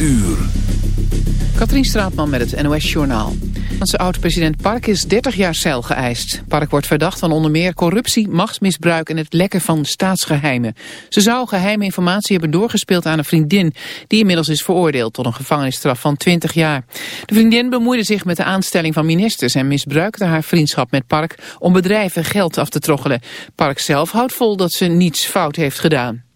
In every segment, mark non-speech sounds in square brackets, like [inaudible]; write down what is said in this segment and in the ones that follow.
uur. Katrien Straatman met het NOS-journaal. Onze oud-president Park is 30 jaar cel geëist. Park wordt verdacht van onder meer corruptie, machtsmisbruik en het lekken van staatsgeheimen. Ze zou geheime informatie hebben doorgespeeld aan een vriendin... die inmiddels is veroordeeld tot een gevangenisstraf van 20 jaar. De vriendin bemoeide zich met de aanstelling van ministers... en misbruikte haar vriendschap met Park om bedrijven geld af te troggelen. Park zelf houdt vol dat ze niets fout heeft gedaan.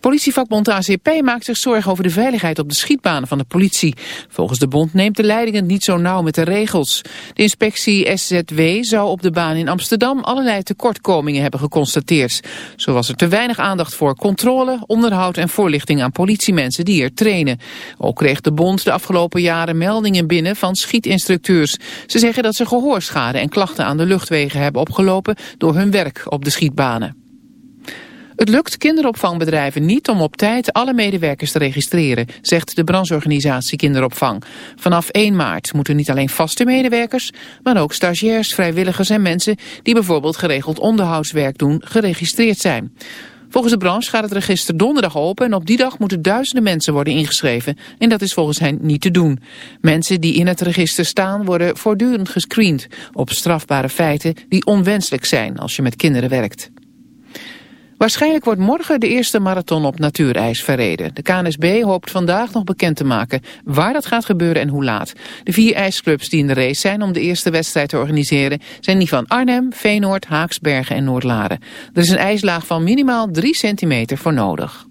Politievakbond ACP maakt zich zorgen over de veiligheid op de schietbanen van de politie. Volgens de bond neemt de leiding het niet zo nauw met de regels. De inspectie SZW zou op de baan in Amsterdam allerlei tekortkomingen hebben geconstateerd. Zo was er te weinig aandacht voor controle, onderhoud en voorlichting aan politiemensen die er trainen. Ook kreeg de bond de afgelopen jaren meldingen binnen van schietinstructeurs. Ze zeggen dat ze gehoorschade en klachten aan de luchtwegen hebben opgelopen door hun werk op de schietbanen. Het lukt kinderopvangbedrijven niet om op tijd alle medewerkers te registreren, zegt de brancheorganisatie Kinderopvang. Vanaf 1 maart moeten niet alleen vaste medewerkers, maar ook stagiairs, vrijwilligers en mensen die bijvoorbeeld geregeld onderhoudswerk doen, geregistreerd zijn. Volgens de branche gaat het register donderdag open en op die dag moeten duizenden mensen worden ingeschreven. En dat is volgens hen niet te doen. Mensen die in het register staan worden voortdurend gescreend op strafbare feiten die onwenselijk zijn als je met kinderen werkt. Waarschijnlijk wordt morgen de eerste marathon op natuurijs verreden. De KNSB hoopt vandaag nog bekend te maken waar dat gaat gebeuren en hoe laat. De vier ijsclubs die in de race zijn om de eerste wedstrijd te organiseren... zijn die van Arnhem, Veenoord, Haaksbergen en Noordlaren. Er is een ijslaag van minimaal 3 centimeter voor nodig.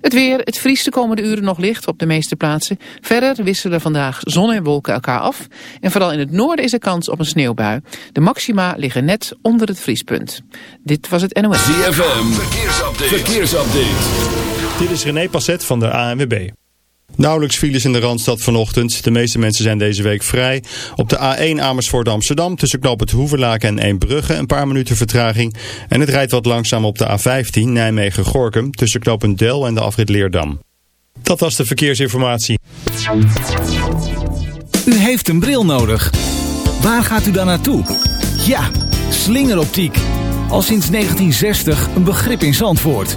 Het weer, het vriest de komende uren nog licht op de meeste plaatsen. Verder wisselen vandaag zon en wolken elkaar af. En vooral in het noorden is er kans op een sneeuwbui. De maxima liggen net onder het vriespunt. Dit was het NOS. ZFM, verkeersupdate. verkeersupdate. Dit is René Passet van de ANWB. Nauwelijks files in de Randstad vanochtend. De meeste mensen zijn deze week vrij. Op de A1 Amersfoort Amsterdam tussen knoop het Hoevenlaken en Eembrugge een paar minuten vertraging. En het rijdt wat langzaam op de A15 Nijmegen-Gorkum tussen knoop Del en de afrit Leerdam. Dat was de verkeersinformatie. U heeft een bril nodig. Waar gaat u dan naartoe? Ja, slingeroptiek. Al sinds 1960 een begrip in Zandvoort.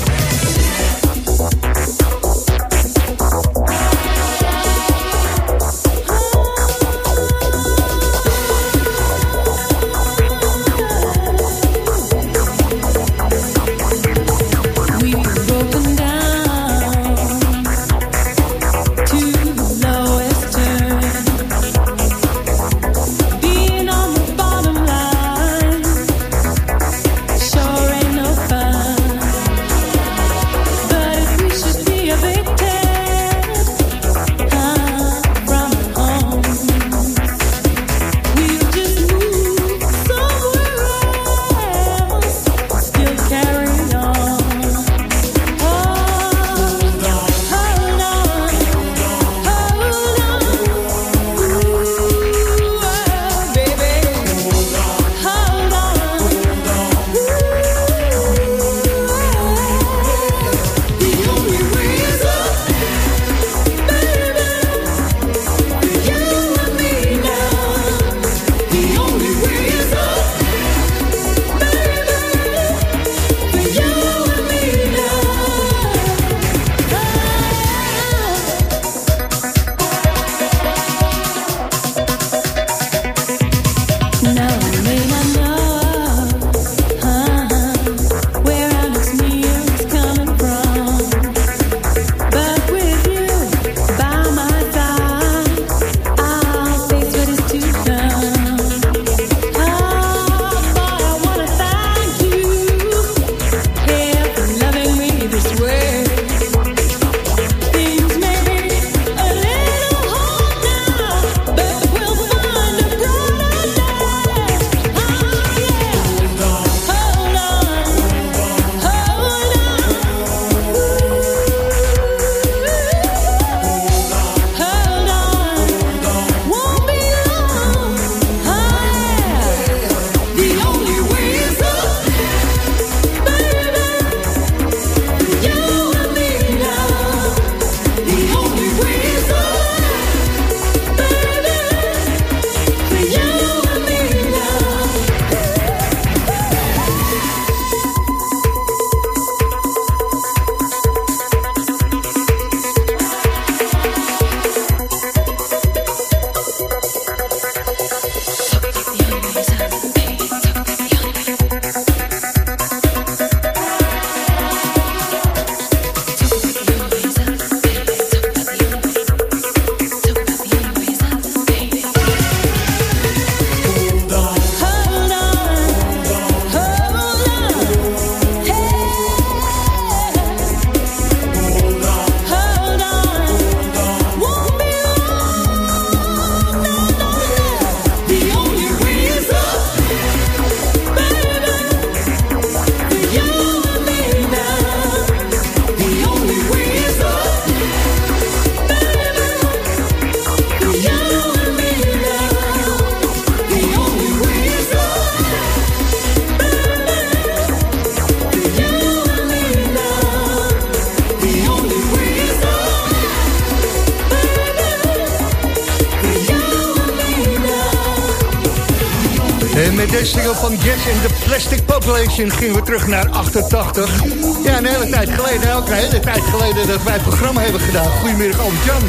En met deze single van Jazz in the Plastic Population gingen we terug naar 88. Ja, een hele tijd geleden, ook een hele tijd geleden dat wij het programma hebben gedaan. Goedemiddag, Albert-Jan.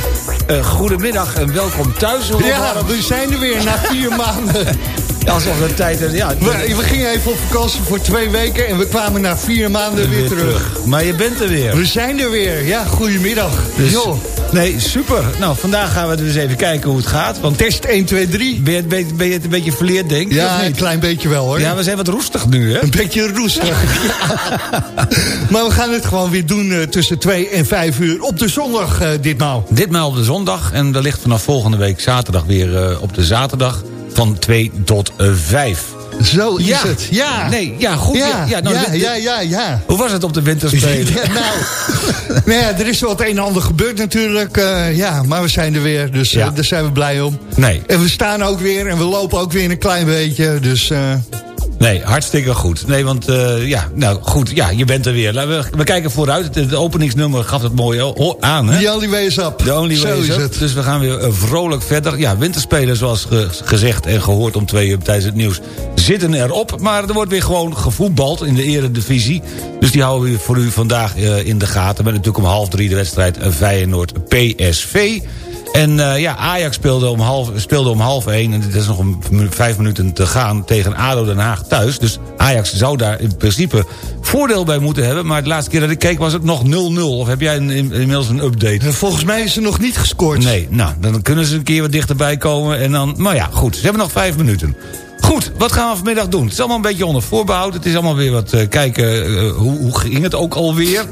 Uh, goedemiddag en welkom thuis. Ja, we zijn er weer na vier [laughs] maanden. Ja, alsof de tijd... Ja, we, we, gingen even op vakantie voor twee weken... en we kwamen na vier maanden weer, terug. Maar je bent er weer. We zijn er weer. Ja, goedemiddag. Dus, Nee, super. Nou, vandaag gaan we dus even kijken hoe het gaat. Want Test 1, 2, 3. Ben je, ben, ben je het een beetje verleerd, denk ik? Ja, een klein beetje wel, hoor. Ja, we zijn wat roestig nu, hè? Een beetje roestig. [laughs] maar we gaan het gewoon weer doen uh, tussen 2 en 5 uur op de zondag uh, ditmaal. Ditmaal op de zondag. En ligt vanaf volgende week zaterdag weer uh, op de zaterdag van 2 tot 5. Zo is ja. het. Ja. Nee, ja, goed. Ja, ja, nou, ja, ja, ja, ja, Hoe was het op de winterspelen? [laughs] nou, nou ja, er is wel het een en ander gebeurd natuurlijk. Uh, ja, maar we zijn er weer, dus uh, daar zijn we blij om. Nee. En we staan ook weer en we lopen ook weer een klein beetje, dus... Uh, Nee, hartstikke goed. Nee, want uh, ja, nou goed, ja, je bent er weer. We, we kijken vooruit. Het, openingsnummer gaf het mooi aan, hè? The only way is up. The only way is up. Het. Dus we gaan weer uh, vrolijk verder. Ja, winterspelen, zoals ge gezegd en gehoord om twee uur tijdens het nieuws, zitten erop. Maar er wordt weer gewoon gevoetbald in de eredivisie. Dus die houden we voor u vandaag uh, in de gaten. Met natuurlijk om half drie de wedstrijd Feyenoord-PSV. En uh, ja, Ajax speelde om, half, speelde om half één... en het is nog een, vijf minuten te gaan tegen ADO Den Haag thuis. Dus Ajax zou daar in principe voordeel bij moeten hebben. Maar de laatste keer dat ik keek was het nog 0-0. Of heb jij een, inmiddels een update? Volgens mij is er nog niet gescoord. Nee, nou, dan kunnen ze een keer wat dichterbij komen. En dan, maar ja, goed, ze hebben nog vijf minuten. Goed, wat gaan we vanmiddag doen? Het is allemaal een beetje onder voorbehoud. Het is allemaal weer wat uh, kijken, uh, hoe, hoe ging het ook alweer...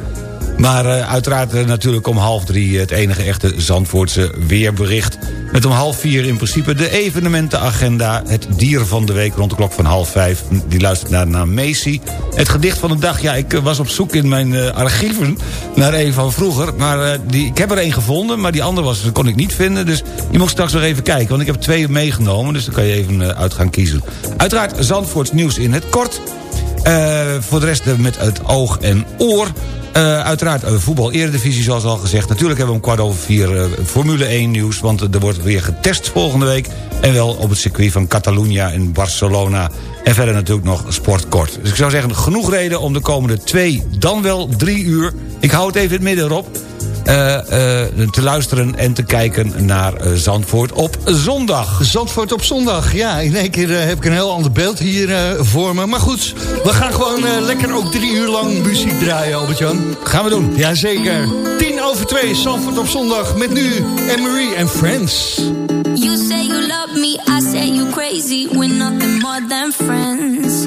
Maar uh, uiteraard uh, natuurlijk om half drie het enige echte Zandvoortse weerbericht. Met om half vier in principe de evenementenagenda. Het dier van de week rond de klok van half vijf. Die luistert naar, naar Macy. Het gedicht van de dag. Ja, ik was op zoek in mijn archieven naar een van vroeger. Maar die, ik heb er één gevonden, maar die andere was, kon ik niet vinden. Dus je moet straks nog even kijken. Want ik heb twee meegenomen, dus dan kan je even uit gaan kiezen. Uiteraard Zandvoorts nieuws in het kort. Voor de rest met het oog en oor. Uh, uiteraard voetbal eredivisie zoals al gezegd. Natuurlijk hebben we om kwart over vier Formule 1 nieuws... want er wordt weer getest volgende week. En wel op het circuit van Catalunya in Barcelona. En verder natuurlijk nog sportkort. Dus ik zou zeggen, genoeg reden om de komende twee, dan wel drie uur... ik hou het even in het midden erop... Uh, uh, te luisteren en te kijken naar uh, Zandvoort op zondag. Zandvoort op zondag, ja. In één keer heb ik een heel ander beeld hier voor me. Maar goed, we gaan gewoon lekker ook drie uur lang muziek draaien, Albert-Jan. Gaan we doen. Jazeker. Tien over twee, Zandvoort op zondag met nu Anne-Marie en Friends. You say you love me, I say you crazy. We're nothing more than friends.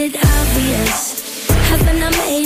it obvious? Haven't I made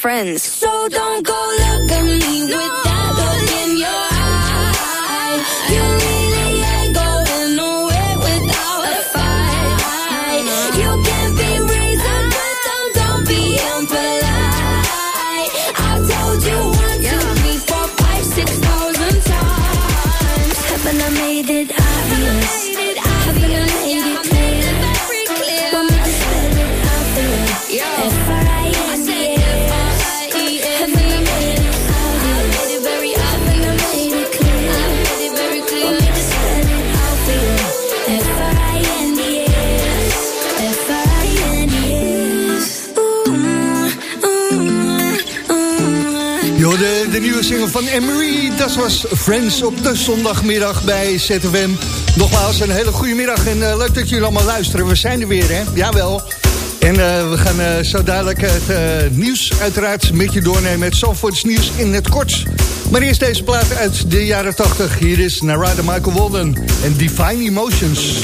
friends. So don't go look at me with that look in your eye. You really ain't going nowhere without a fight. You can be reasoned, but don't, don't be impolite. I've told you one, two, three, four, five, six thousand times. Haven't I made it obvious? Single van Emery. Dat was Friends op de zondagmiddag bij ZFM. Nogmaals, een hele goede middag en eh, leuk dat jullie allemaal luisteren. We zijn er weer, hè? Jawel. En eh, we gaan eh, zo dadelijk het nieuws uiteraard met je doornemen. Het Zandvoorts nieuws in het kort. Maar eerst deze plaat uit de jaren 80. Hier is Narada Michael Walden en Divine Emotions.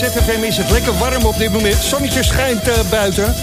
ZFM is het lekker warm op dit moment. Zonnetje schijnt uh, buiten.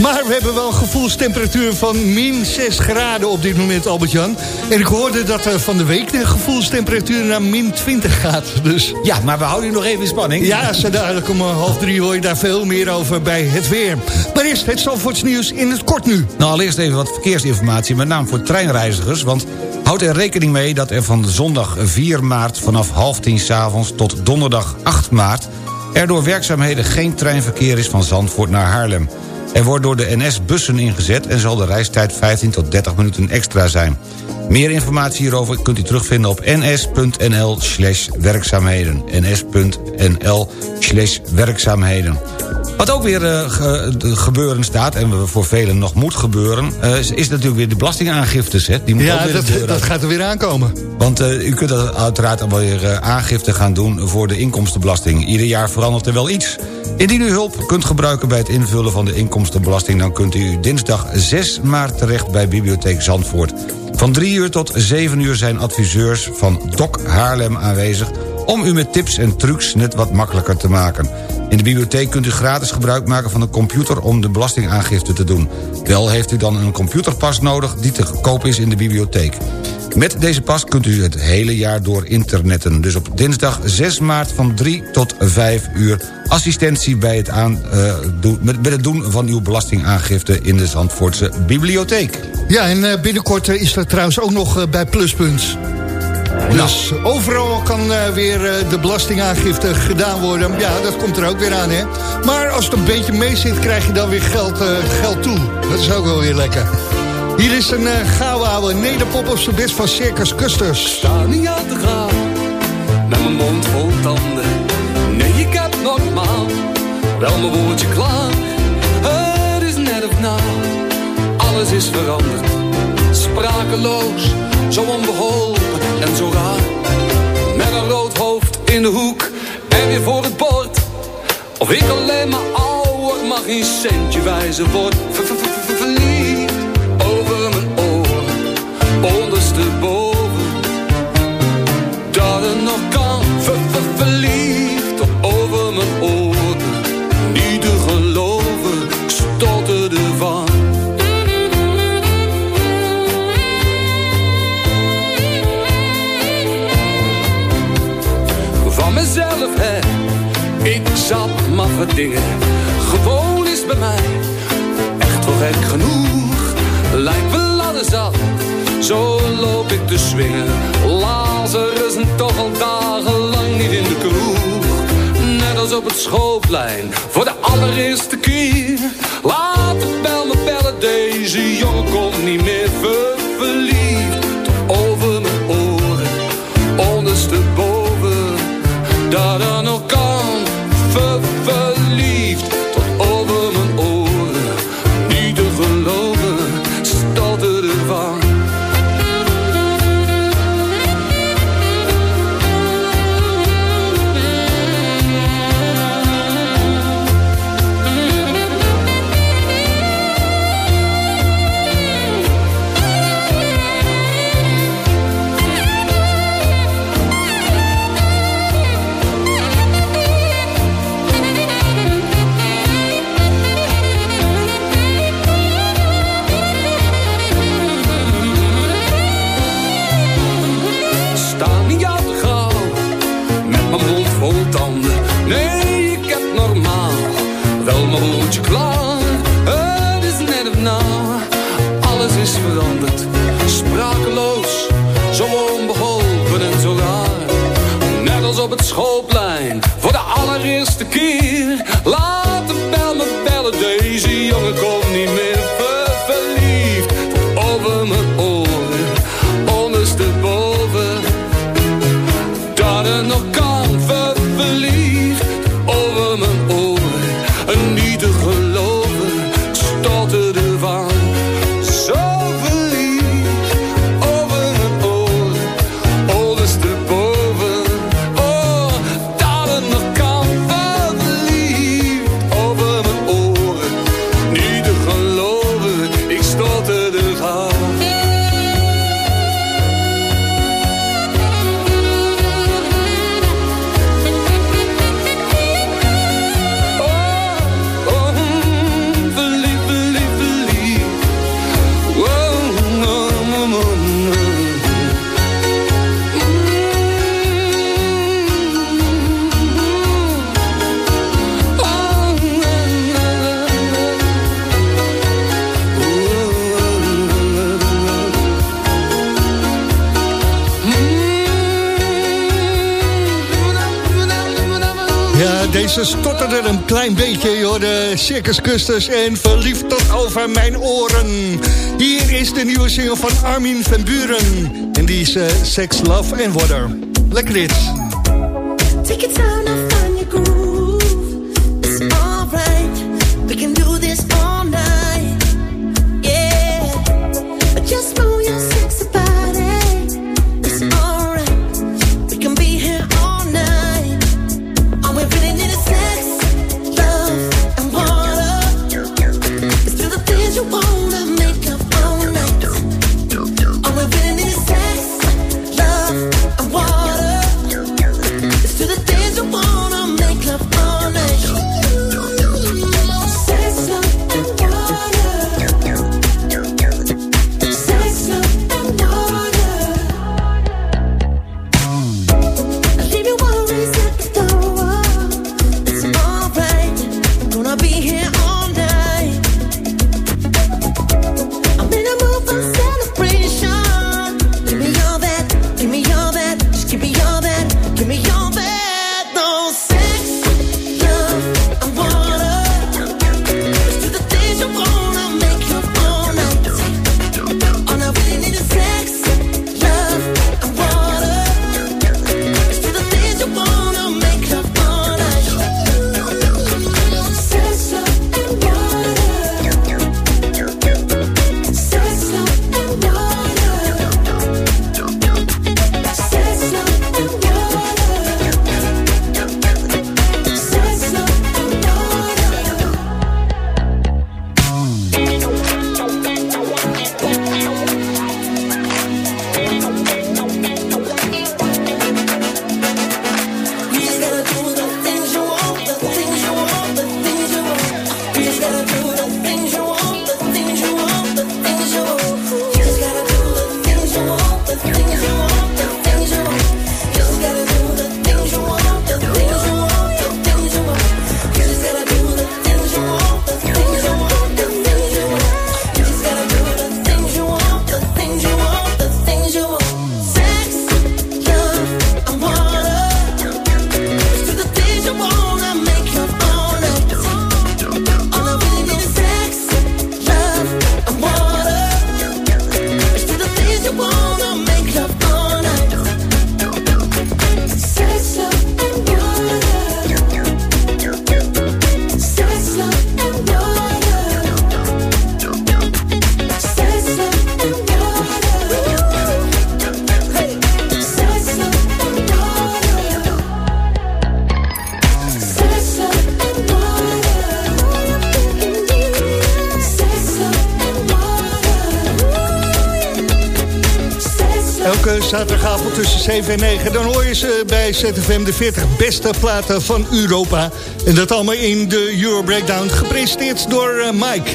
Maar we hebben wel een gevoelstemperatuur van min 6 graden op dit moment, Albert-Jan. En ik hoorde dat uh, van de week de gevoelstemperatuur naar min 20 gaat. Dus... Ja, maar we houden u nog even in spanning. Ja, zo duidelijk. Om half drie hoor je daar veel meer over bij het weer. Maar eerst het Zandvoorts nieuws in het kort nu. Nou, allereerst even wat verkeersinformatie, met name voor treinreizigers. Want houd er rekening mee dat er van zondag 4 maart vanaf half tien s'avonds tot donderdag 8 maart... er door werkzaamheden geen treinverkeer is van Zandvoort naar Haarlem. Er wordt door de NS bussen ingezet en zal de reistijd 15 tot 30 minuten extra zijn. Meer informatie hierover kunt u terugvinden op ns.nl werkzaamheden. ns.nl werkzaamheden. Wat ook weer uh, gebeuren staat, en voor velen nog moet gebeuren... Uh, is natuurlijk weer de belastingaangiftes. Hè? Die moet ja, weer dat, dat gaat er weer aankomen. Want uh, u kunt uiteraard alweer aangifte gaan doen voor de inkomstenbelasting. Ieder jaar verandert er wel iets. Indien u hulp kunt gebruiken bij het invullen van de inkomstenbelasting... dan kunt u dinsdag 6 maart terecht bij Bibliotheek Zandvoort. Van 3 uur tot 7 uur zijn adviseurs van DOC Haarlem aanwezig... om u met tips en trucs net wat makkelijker te maken. In de bibliotheek kunt u gratis gebruik maken van een computer... om de belastingaangifte te doen. Wel heeft u dan een computerpas nodig die te koop is in de bibliotheek. Met deze pas kunt u het hele jaar door internetten. Dus op dinsdag 6 maart van 3 tot 5 uur... assistentie bij het, aan, uh, doen, doen van uw belastingaangifte... in de Zandvoortse bibliotheek. Ja, en uh, binnenkort uh, is er trouwens ook nog bij Pluspunt... Dus nou. overal kan uh, weer uh, de belastingaangifte gedaan worden. Ja, dat komt er ook weer aan, hè. Maar als het een beetje mee zit, krijg je dan weer geld, uh, geld toe. Dat is ook wel weer lekker. Hier is een uh, gouden oude nederpop op zijn best van Circus Custers. Sta niet aan te gaan, met mijn mond vol tanden. Nee, ik heb normaal, wel mijn woordje klaar. Het is net of na, alles is veranderd. Sprakeloos, zo onbeholpen en zo raar. Met een rood hoofd in de hoek en weer voor het bord. Of ik alleen maar ouder, mag geen centje wijzen word. Gewoon is bij mij, echt wel gek genoeg lijkt wel alles. Zo loop ik te swingen. Lazarus en toch al dagenlang niet in de kroeg. Net als op het schoolplein, voor de allereerste keer. Laat de bel me bellen, deze jongen komt niet meer ver Circus en verliefd tot over mijn oren. Hier is de nieuwe single van Armin van Buren. En die is uh, Sex, Love and Water. Lekker dit. 7 en 9... dan hoor je ze bij ZFM de 40 beste platen van Europa. En dat allemaal in de Euro Breakdown, gepresenteerd door eh, Mike.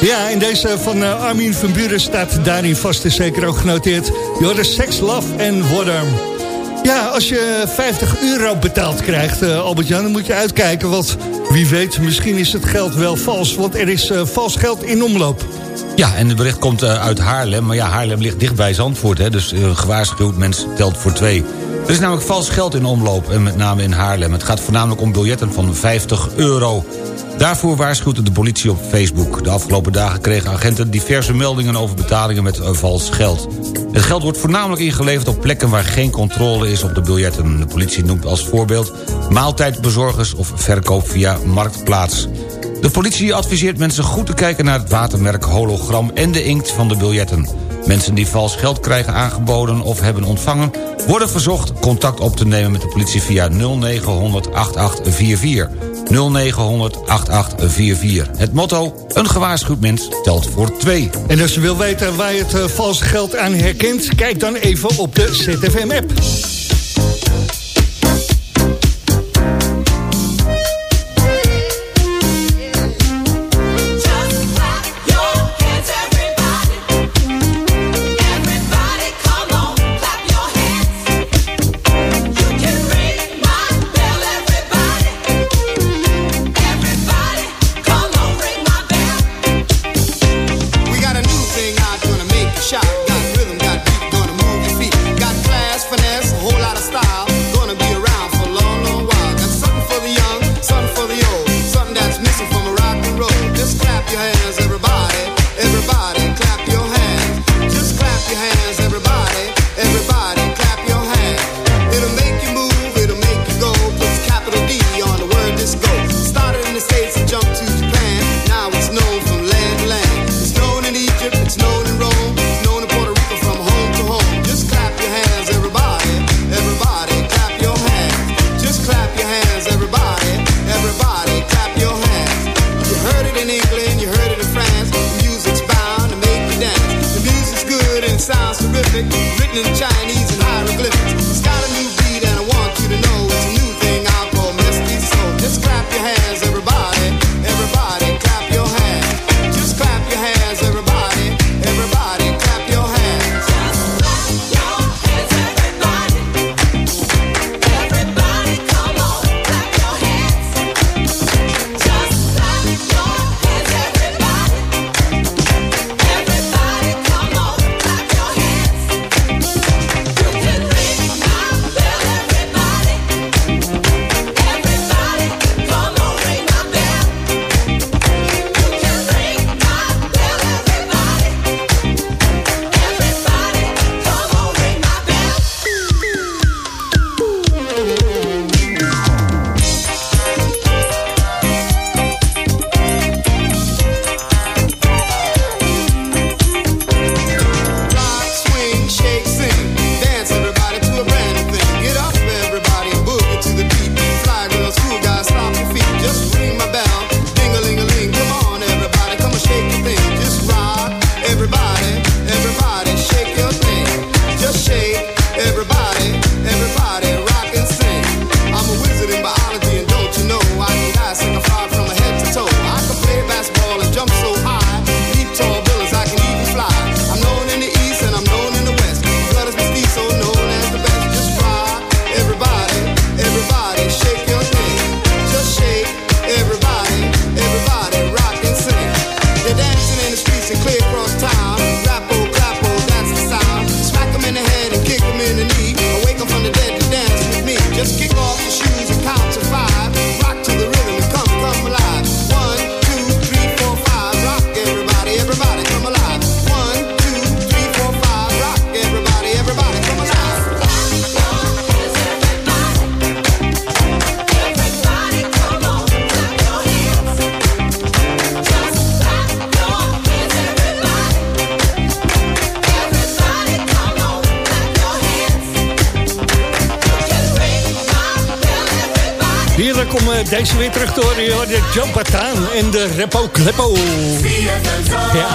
Ja, en deze van eh, Armin van Buren staat daarin vast en zeker ook genoteerd. De Sex, Love en Water. Ja, als je 50 euro betaald krijgt, eh, Albert-Jan, dan moet je uitkijken. Want wie weet, misschien is het geld wel vals. Want er is vals geld in omloop. Ja, en het bericht komt eh, uit Haarlem. Maar ja, Haarlem ligt dicht bij Zandvoort. Hè, dus eh, gewaarschuwd, mens telt voor twee. Er is namelijk vals geld in omloop, en met name in Haarlem. Het gaat voornamelijk om biljetten van 50 euro. Daarvoor waarschuwt de politie op Facebook. De afgelopen dagen kregen agenten diverse meldingen over betalingen met eh, vals geld. Het geld wordt voornamelijk ingeleverd op plekken waar geen controle is op de biljetten. De politie noemt als voorbeeld maaltijdbezorgers of verkoop via Marktplaats. De politie adviseert mensen goed te kijken naar het watermerk, hologram en de inkt van de biljetten. Mensen die vals geld krijgen aangeboden of hebben ontvangen... worden verzocht contact op te nemen met de politie via 0900 8844. 0900 8844. Het motto, een gewaarschuwd mens telt voor twee. En als je wil weten waar je het eh, valse geld aan herkent... kijk dan even op de ZFM-app. Deze weer terug te horen. Je de Jumpataan en de Repo Kleppo. Ja.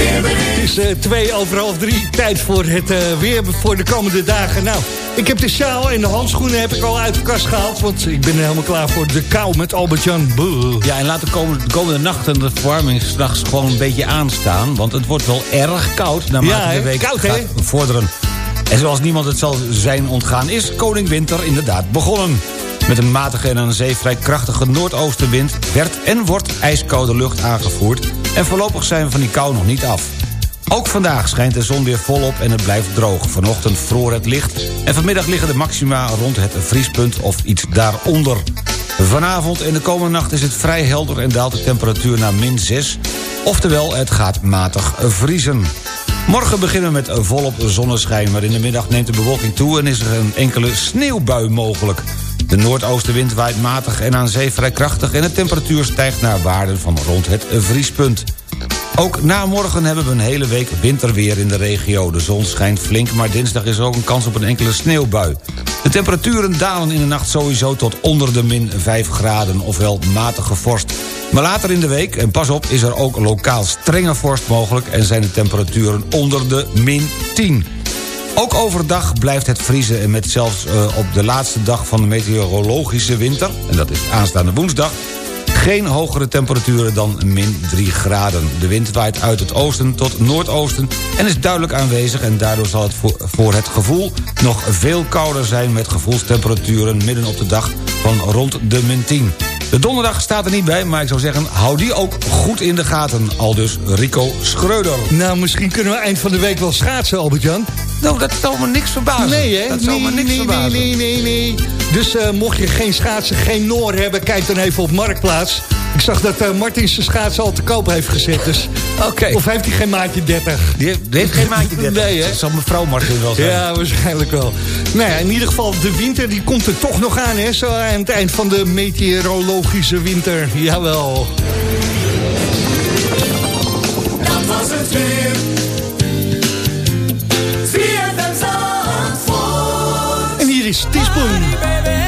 Het is eh, twee over half drie. Tijd voor het eh, weer voor de komende dagen. Nou, ik heb de sjaal en de handschoenen heb ik al uit de kast gehaald. Want ik ben helemaal klaar voor de kou met Albert-Jan. Ja, en laat de komende, de komende nacht en de verwarming s'nachts gewoon een beetje aanstaan. Want het wordt wel erg koud naarmate Ja, de week Koud, hè? gaat vorderen. En zoals niemand het zal zijn ontgaan is Koning Winter inderdaad begonnen. Met een matige en aan zee vrij krachtige noordoostenwind... werd en wordt ijskoude lucht aangevoerd... en voorlopig zijn we van die kou nog niet af. Ook vandaag schijnt de zon weer volop en het blijft droog. Vanochtend vroor het licht en vanmiddag liggen de maxima rond het vriespunt of iets daaronder. Vanavond en de komende nacht is het vrij helder en daalt de temperatuur naar min 6. Oftewel, het gaat matig vriezen. Morgen beginnen we met volop zonneschijn... maar in de middag neemt de bewolking toe... en is er een enkele sneeuwbui mogelijk. De noordoostenwind waait matig en aan zee vrij krachtig... en de temperatuur stijgt naar waarden van rond het vriespunt. Ook na morgen hebben we een hele week winterweer in de regio. De zon schijnt flink, maar dinsdag is er ook een kans op een enkele sneeuwbui. De temperaturen dalen in de nacht sowieso tot onder de min 5 graden, ofwel matige vorst. Maar later in de week, en pas op, is er ook lokaal strenge vorst mogelijk... en zijn de temperaturen onder de min 10. Ook overdag blijft het vriezen en met zelfs eh, op de laatste dag van de meteorologische winter... en dat is aanstaande woensdag... geen hogere temperaturen dan min 3 graden. De wind waait uit het oosten tot noordoosten en is duidelijk aanwezig... en daardoor zal het voor, het gevoel nog veel kouder zijn... met gevoelstemperaturen midden op de dag van rond de min 10. De donderdag staat er niet bij, maar ik zou zeggen... hou die ook goed in de gaten. Al dus Rico Schreuder. Nou, misschien kunnen we eind van de week wel schaatsen, Albert-Jan. Nou, dat zal me niks verbazen. Nee, hè? Dat zal me nee, niks nee, verbazen. nee, nee, nee, nee. Dus eh, mocht je geen schaatsen, geen Noor hebben... kijk dan even op Marktplaats. Ik zag dat eh Martin zijn schaatsen al te koop heeft gezet. Dus... Oké. Of heeft hij geen maatje 30? Die heeft, die heeft geen maatje 30. Nee, hè? Dat zal mevrouw Martin wel zijn. Ja, waarschijnlijk wel. Nou ja, in ieder geval, de winter die komt er toch nog aan, hè? Zo aan het eind van de meteorologische winter. Jawel. Dat was het weer. Is.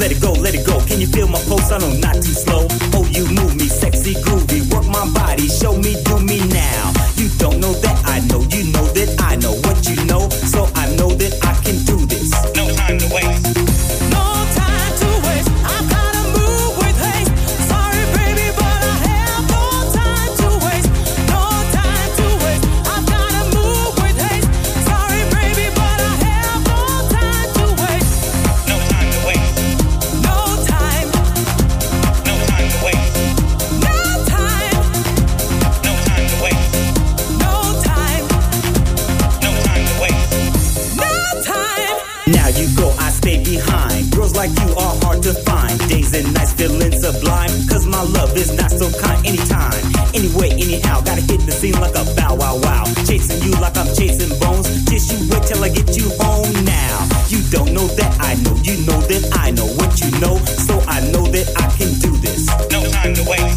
Let it go, let it go. Can you feel my pulse? I know not too slow. get you home now. You don't know that I know, you know that I know what you know, so I know that I can do this. No time to wait.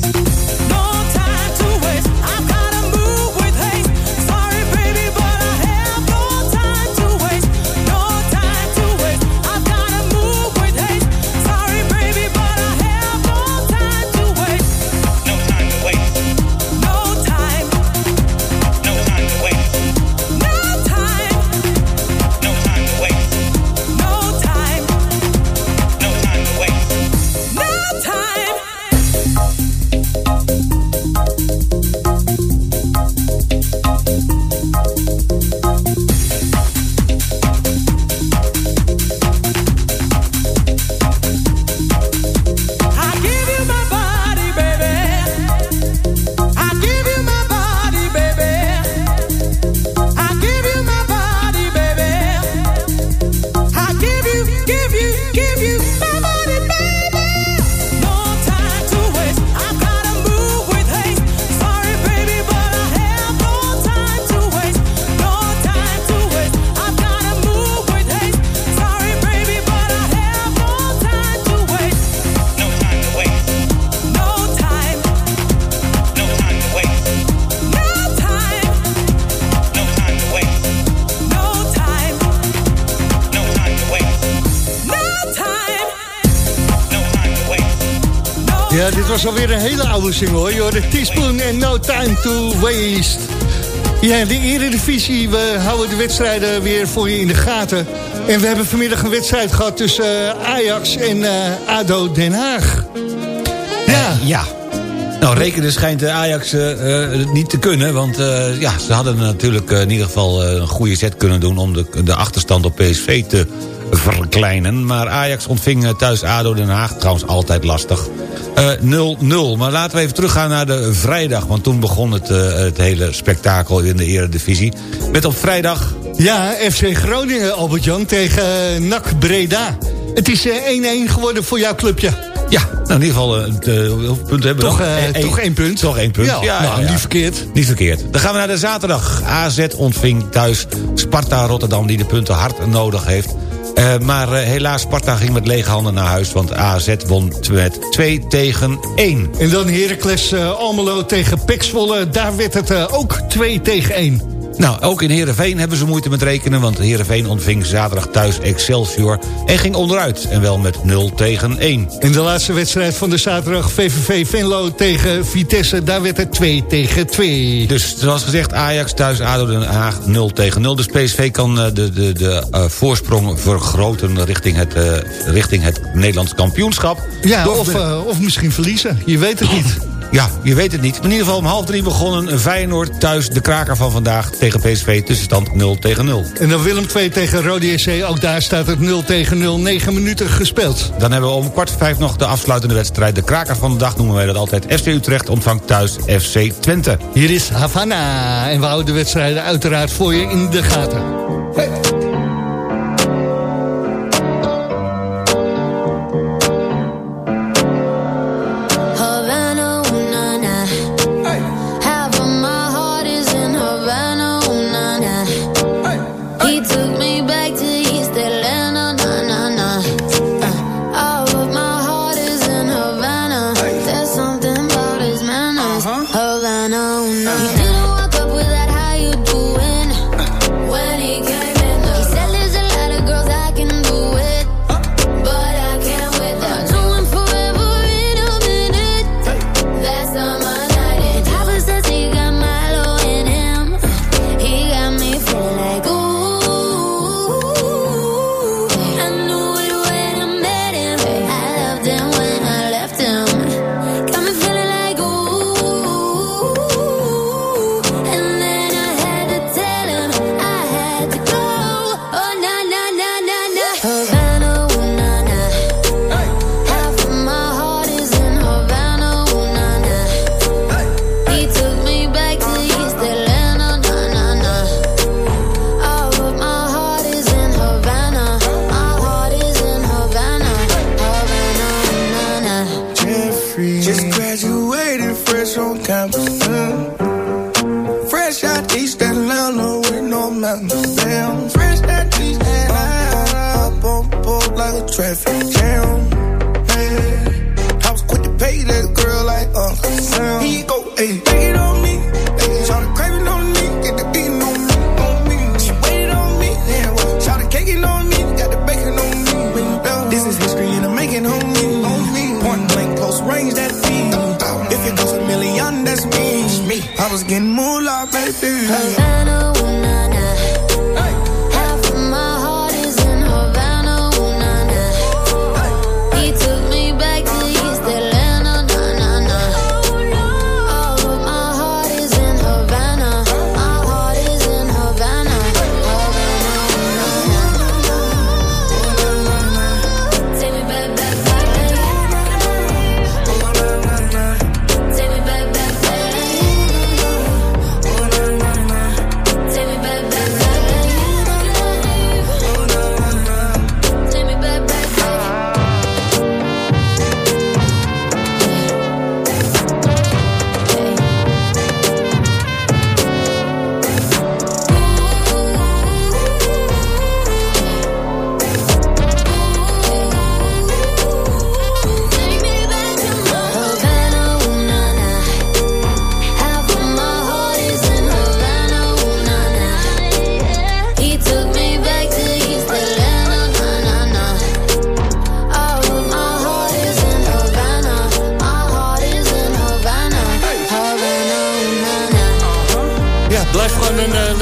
Was alweer een hele oude single hoor. Je hoorde Teaspoon en No Time to Waste. Ja, de Eredivisie, we houden de wedstrijden weer voor je in de gaten. En we hebben vanmiddag een wedstrijd gehad tussen eh, Ajax en eh, ADO Den Haag. Ja, Ja. Nou, rekenen schijnt de Ajax eh, eh, niet te kunnen. Want eh, ja, ze hadden natuurlijk eh, in ieder geval eh, een goede set kunnen doen... om de, de achterstand op PSV te verkleinen. Maar Ajax ontving eh, thuis ADO Den Haag. Trouwens altijd lastig. Eh, 0-0. Maar laten we even teruggaan naar de vrijdag. Want toen begon het, eh, het hele spektakel in de eredivisie. Met op vrijdag... ja FC Groningen, Albert-Jan, tegen eh, NAC Breda. Het is eh, 1-1 geworden voor jouw clubje. Ja, nou in ieder geval, eh, hoeveel punten hebben we Toch, eh, Eén- toch één punt. Toch één punt. Ja, nou, niet verkeerd. Niet verkeerd. Dan gaan we naar de zaterdag. AZ ontving thuis Sparta Rotterdam die de punten hard nodig heeft. Eh, maar eh, helaas, Sparta ging met lege handen naar huis... want AZ won met 2 tegen 1. En dan Heracles eh, Almelo tegen Pek Zwolle. Daar werd het ook 2 tegen 1. Nou, ook in Heerenveen hebben ze moeite met rekenen... want Heerenveen ontving zaterdag thuis Excelsior... en ging onderuit, en wel met 0 tegen 1. En de laatste wedstrijd van de zaterdag VVV Venlo tegen Vitesse. Daar werd het 2 tegen 2. Dus zoals gezegd, Ajax thuis, ADO Den Haag 0 tegen 0. Dus PSV kan eh, de, de, de eh, voorsprong vergroten richting het, eh, richting het Nederlands kampioenschap. Ja, Door- of, of misschien verliezen. Je weet het niet. [laughs] Ja, je weet het niet. Maar in ieder geval om half drie begonnen Feyenoord thuis de kraker van vandaag tegen PSV. Tussenstand 0 tegen 0. En dan Willem 2 tegen Rode SC. Ook daar staat het 0 tegen 0. 9 minuten gespeeld. Dan hebben we om kwart voor vijf nog de afsluitende wedstrijd. De kraker van de dag noemen wij dat altijd. FC Utrecht ontvangt thuis FC Twente. Hier is Havana. En we houden de wedstrijden uiteraard voor je in de gaten.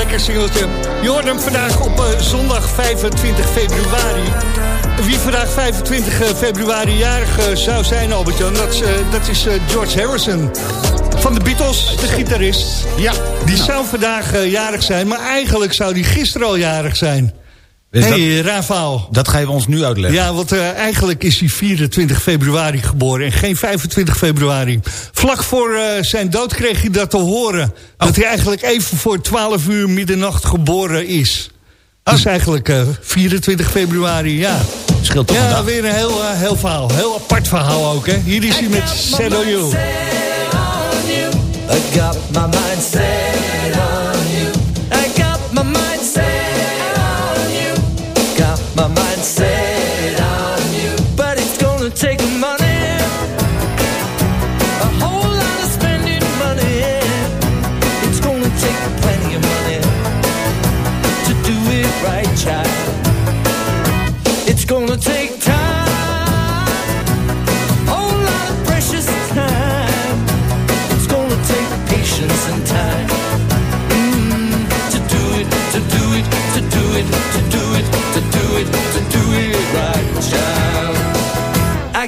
lekker singeltje. Je hoort hem vandaag op eh, zondag 25 februari. Wie vandaag 25 eh, februari jarig eh, zou zijn, Albert-Jan, dat, dat, is George Harrison. Van de Beatles, de gitarist. Ja, die zou vandaag jarig zijn, maar eigenlijk zou die gisteren al jarig zijn. Hé, hey, Rafael. Dat ga je ons nu uitleggen. Ja, want eh, eigenlijk is hij 24 februari geboren en geen 25 februari. Vlak voor eh, zijn dood kreeg hij dat te horen. Oh. Dat hij eigenlijk even voor 12 uur middernacht geboren is. Dat is eigenlijk eh, uh, 24 februari, ja. Scheelt toch Ja, weer een heel, heel verhaal. Heel apart verhaal ook, hè. Hier is hij met Set on You. I got my mindset.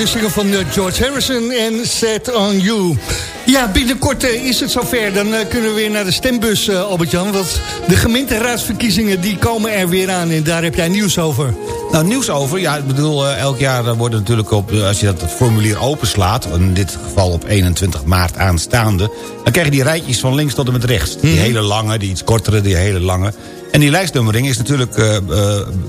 De single van eh, George Harrison en Set on You. Ja, binnenkort eh, is het zover. Dan eh, kunnen we weer naar de stembus, Albert-Jan. Want de gemeenteraadsverkiezingen die komen er weer aan. En daar heb jij nieuws over. Nou, nieuws over. Ja, ik bedoel, elk jaar wordt natuurlijk op... als je dat formulier openslaat... in dit geval op 21 maart aanstaande... dan krijg je die rijtjes van links tot en met rechts. Die hele lange, die iets kortere, die hele lange. En die lijstnummering is natuurlijk,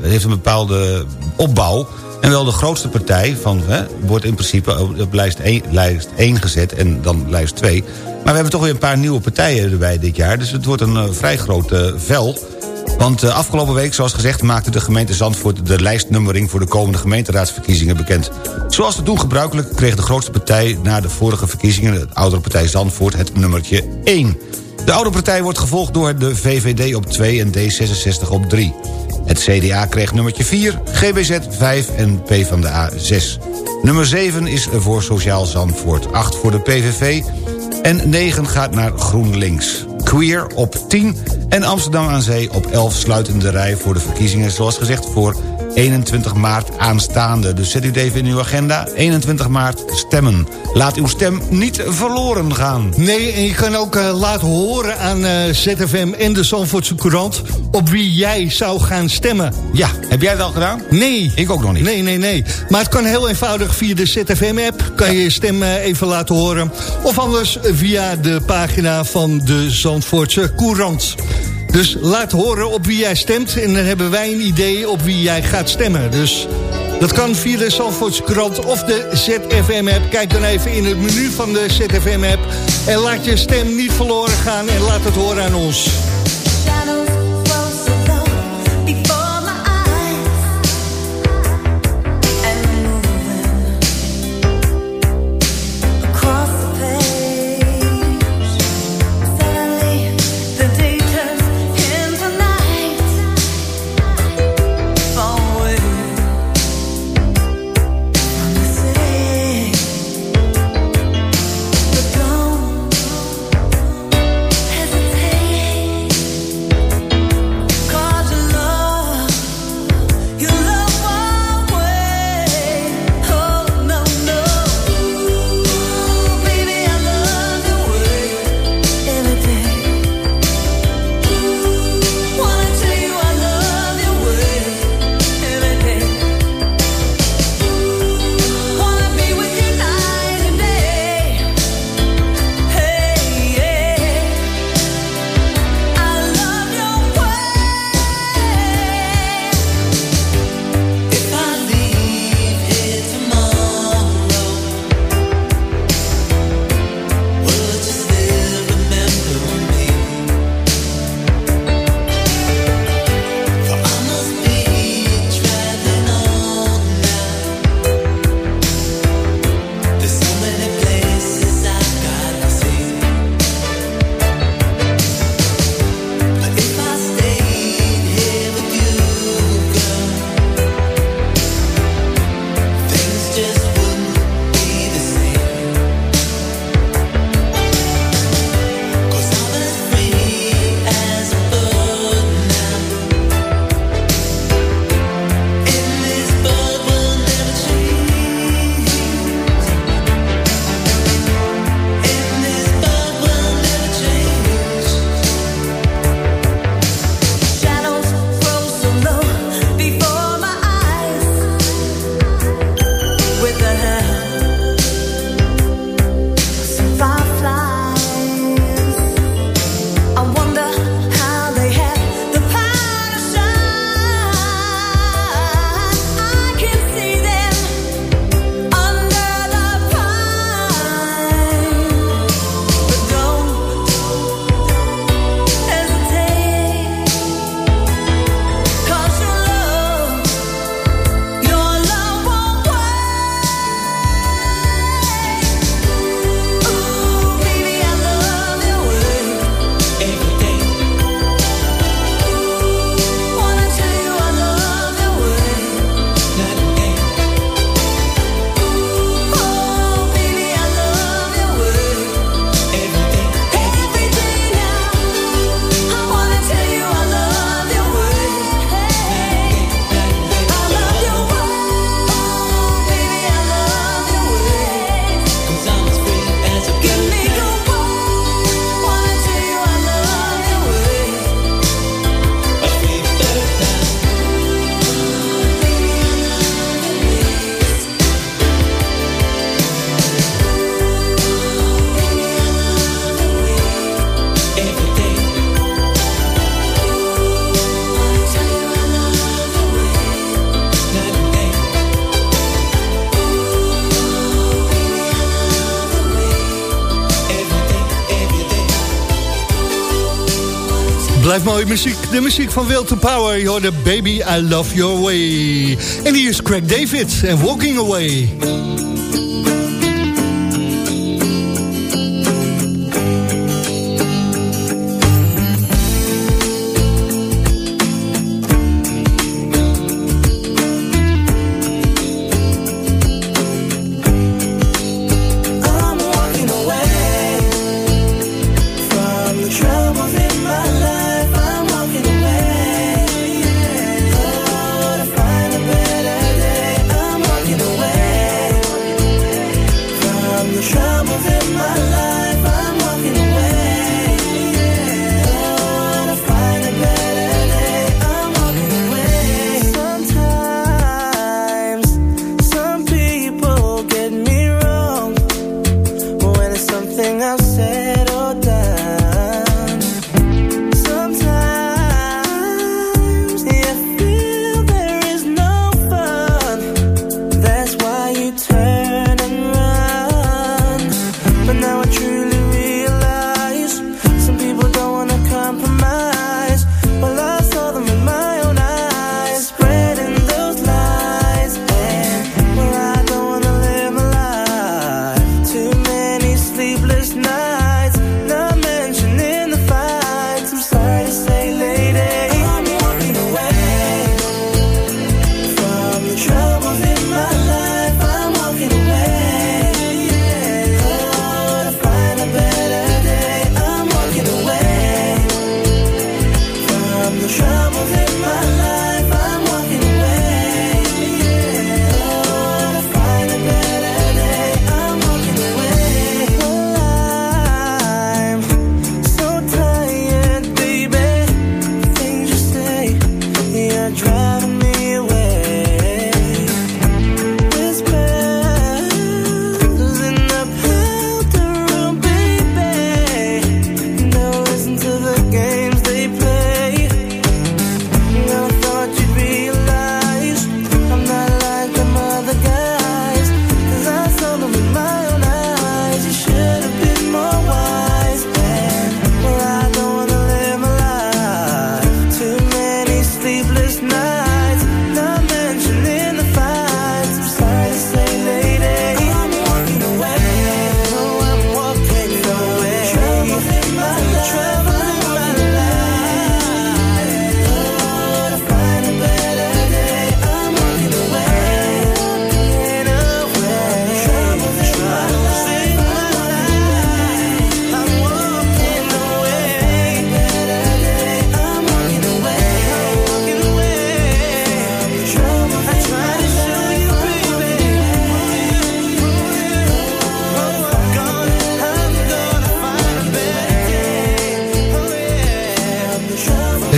heeft een bepaalde opbouw... En wel de grootste partij van, hè, wordt in principe op op lijst 1, lijst 1 gezet en dan lijst 2. Maar we hebben toch weer een paar nieuwe partijen erbij dit jaar. Dus het wordt een eh, vrij groot eh, vel. Want uh, afgelopen week, zoals gezegd, maakte de gemeente Zandvoort... de lijstnummering voor de komende gemeenteraadsverkiezingen bekend. Zoals te doen gebruikelijk kreeg de grootste partij... na de vorige verkiezingen, de oudere partij Zandvoort, het nummertje 1. De oude partij wordt gevolgd door de VVD op 2 en D66 op 3. Het CDA kreeg nummertje 4, GBZ 5 en PvdA 6. Nummer 7 is voor Sociaal Zandvoort, 8 voor de PVV... en 9 gaat naar GroenLinks. Queer op 10 en Amsterdam aan Zee op 11 sluiten de rij voor de verkiezingen... zoals gezegd voor 21 maart aanstaande. Dus zet u het even in uw agenda. 21 maart stemmen. Laat uw stem niet verloren gaan. Nee, en je kan ook eh, laten horen aan eh, ZFM en de Zandvoortse Courant... op wie jij zou gaan stemmen. Ja, heb jij dat al gedaan? Nee. Ik ook nog niet. Nee, nee, nee. Maar het kan heel eenvoudig via de ZFM-app. Kan je je stem eh, even laten horen. Of anders via de pagina van de Zandvoortse Courant. Dus laat horen op wie jij stemt. En dan hebben wij een idee op wie jij gaat stemmen. Dus dat kan via de Zandvoortse krant of de ZFM-app. Kijk dan even in het menu van de ZFM-app. En laat je stem niet verloren gaan. En laat het horen aan ons. De muziek van Will to Power. Je hoorde Baby, I Love Your Way. En hier is Craig David en Walking Away.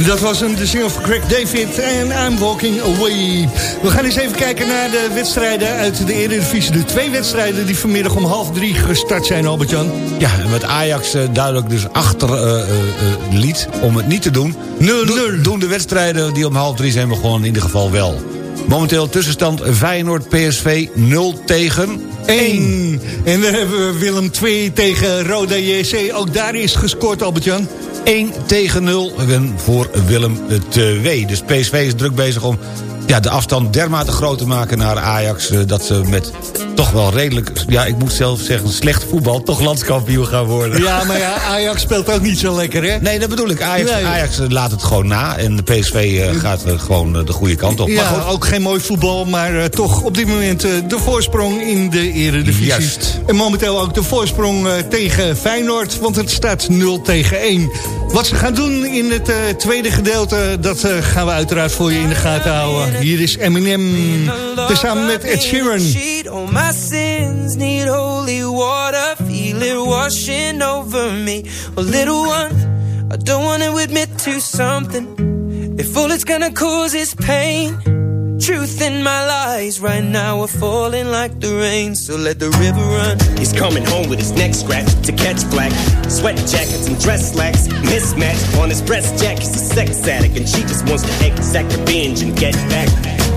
En dat was hem, de single van Craig David en I'm Walking Away. We gaan eens even kijken naar de wedstrijden uit de Eredivisie. De twee wedstrijden die vanmiddag om half drie gestart zijn, Albert-Jan. Ja, en met Ajax eh, duidelijk dus achter eh, eh, liet om het niet te doen. 0-0. Do- doen de wedstrijden die om half drie zijn begonnen in ieder geval wel. Momenteel tussenstand Feyenoord-PSV 0 tegen 1. En dan hebben we Willem 2 tegen Roda JC. Ook daar is gescoord, Albert-Jan. 1 tegen 0 win voor Willem 2. Dus PSV is druk bezig om ja, de afstand dermate groot te maken naar Ajax... eh, dat ze met toch wel redelijk, ja, ik moet zelf zeggen... slecht voetbal toch landskampioen gaan worden. Ja, maar ja, Ajax speelt ook niet zo lekker, hè? Nee, dat bedoel ik. Ajax, Nee. Ajax eh, laat het gewoon na. En de PSV eh, gaat eh, gewoon de goede kant op. Maar Ja, goed, ook geen mooi voetbal, maar eh, toch op dit moment de voorsprong in de eredivisie. Juist. En momenteel ook de voorsprong eh, tegen Feyenoord, want het staat 0 tegen 1. Wat ze gaan doen in het eh, tweede gedeelte, dat eh, gaan we uiteraard voor je in de gaten houden. Hier is Eminem, tezamen met Ed Sheeran. My sins need holy water. Feel it washing over me. Well, little one, I don't want to admit to something. If all it's gonna cause is pain. Truth in my lies right now are falling like the rain. So let the river run. He's coming home with his neck scratched to catch black. Sweat jackets and dress slacks mismatched on his breast jack. He's a sex addict and she just wants to exact revenge and get back.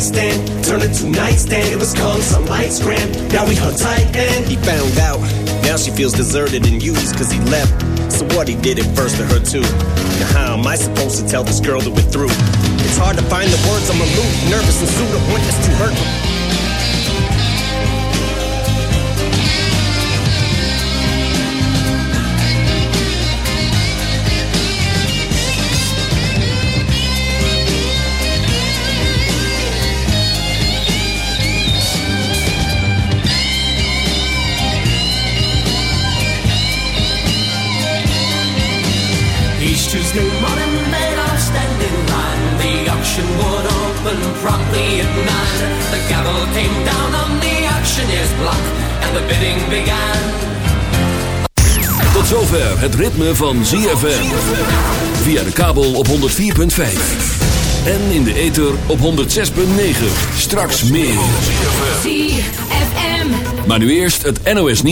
run. One night stand, turned into nightstand. It was called some lights gram. Now we hung tight and he found out. Now she feels deserted and used cause he left. So what he did it first to her too. Now how am I supposed to tell this girl that we're through? It's hard to find the words, I'm aloof, nervous and up when it's too hurt. Promptly at nine. The gavel came down on the auctioneer's block and the bidding began. Tot zover het ritme van ZFM. Via de kabel op 104.5. En in de ether op 106.9. Straks meer. ZFM. Maar nu eerst het NOS nieuws.